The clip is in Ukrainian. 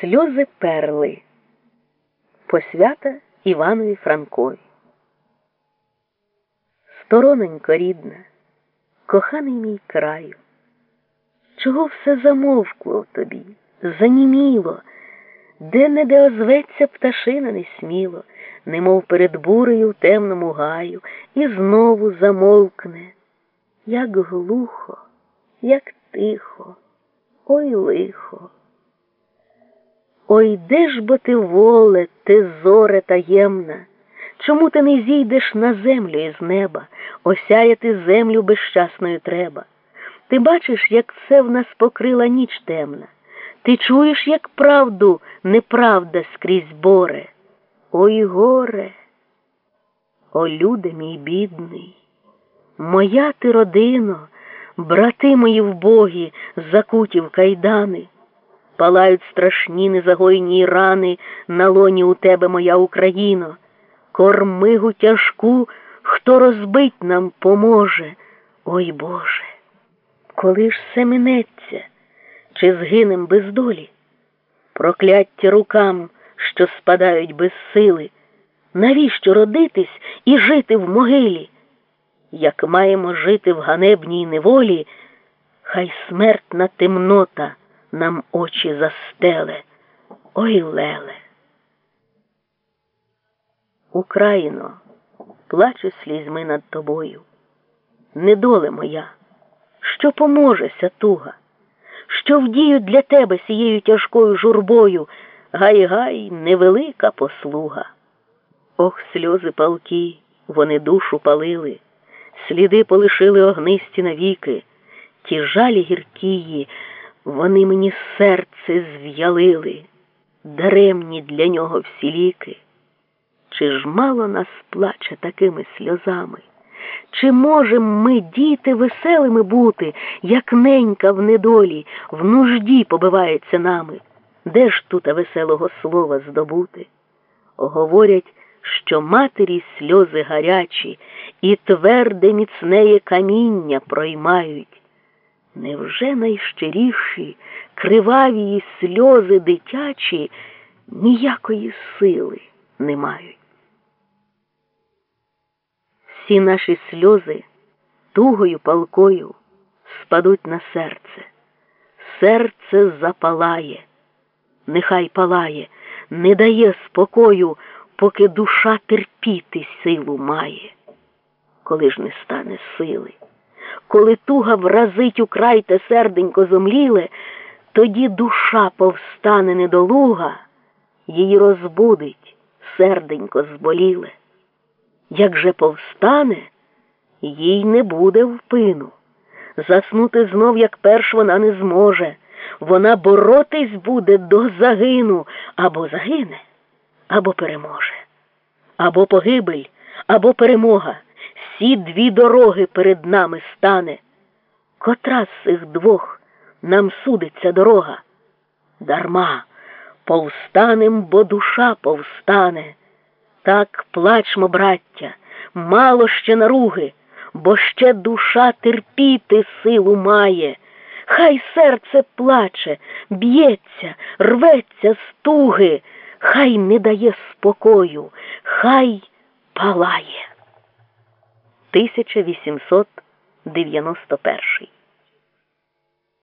Сльози перли. Посвята Іванові Франкові. Стороненько рідна, коханий мій краю, чого все замовкло тобі, заніміло, де не де озветься пташина несміло, немов перед бурею в темному гаю, і знову замовкне, як глухо, як тихо, ой лихо. Ой, де ж бо ти воле, ти зоре таємна, чому ти не зійдеш на землю із неба, осяяти землю безщасною треба? Ти бачиш, як це в нас покрила ніч темна, ти чуєш, як правду неправда скрізь боре. Ой горе, о люде мій бідний, моя ти родино, брати мої вбогі, закуті кайдани. Палають страшні незагойні рани на лоні у тебе, моя Україно, кормигу тяжку, хто розбить нам поможе. Ой Боже, коли ж все минеться, чи згинем без долі? Прокляття рукам, що спадають без сили, навіщо родитись і жити в могилі? Як маємо жити в ганебній неволі, хай смертна темнота нам очі застеле, ой леле. Україно, плачу слізьми над тобою. Недоле моя, що поможеся туга, що вдію для тебе сією тяжкою журбою, гай-гай, невелика послуга. Ох, сльози палки, вони душу палили, сліди полишили огнисті навіки, ті жалі гіркії. Вони мені серце зв'ялили, даремні для нього всі ліки. Чи ж мало нас плаче такими сльозами? Чи можем ми, діти, веселими бути, як ненька в недолі, в нужді побивається нами? Де ж тут веселого слова здобути? Говорять, що матері сльози гарячі і тверде міцнеє каміння проймають. Невже найщиріші, криваві сльози дитячі ніякої сили не мають? Всі наші сльози тугою палкою спадуть на серце, серце запалає, нехай палає, не дає спокою, поки душа терпіти силу має, коли ж не стане сили коли туга вразить украй те серденько зомліле, тоді душа повстане недолуга, її розбудить серденько зболіле. Як же повстане, їй не буде впину. Заснути знов, як перш вона не зможе. Вона боротись буде до загину або загине, або переможе, або погибель, або перемога всі дві дороги перед нами стане. Котра з цих двох нам судиться дорога? Дарма повстанем, бо душа повстане. Так плачмо, браття, мало ще наруги, бо ще душа терпіти силу має. Хай серце плаче, б'ється, рветься стуги, хай не дає спокою, хай палає. 1891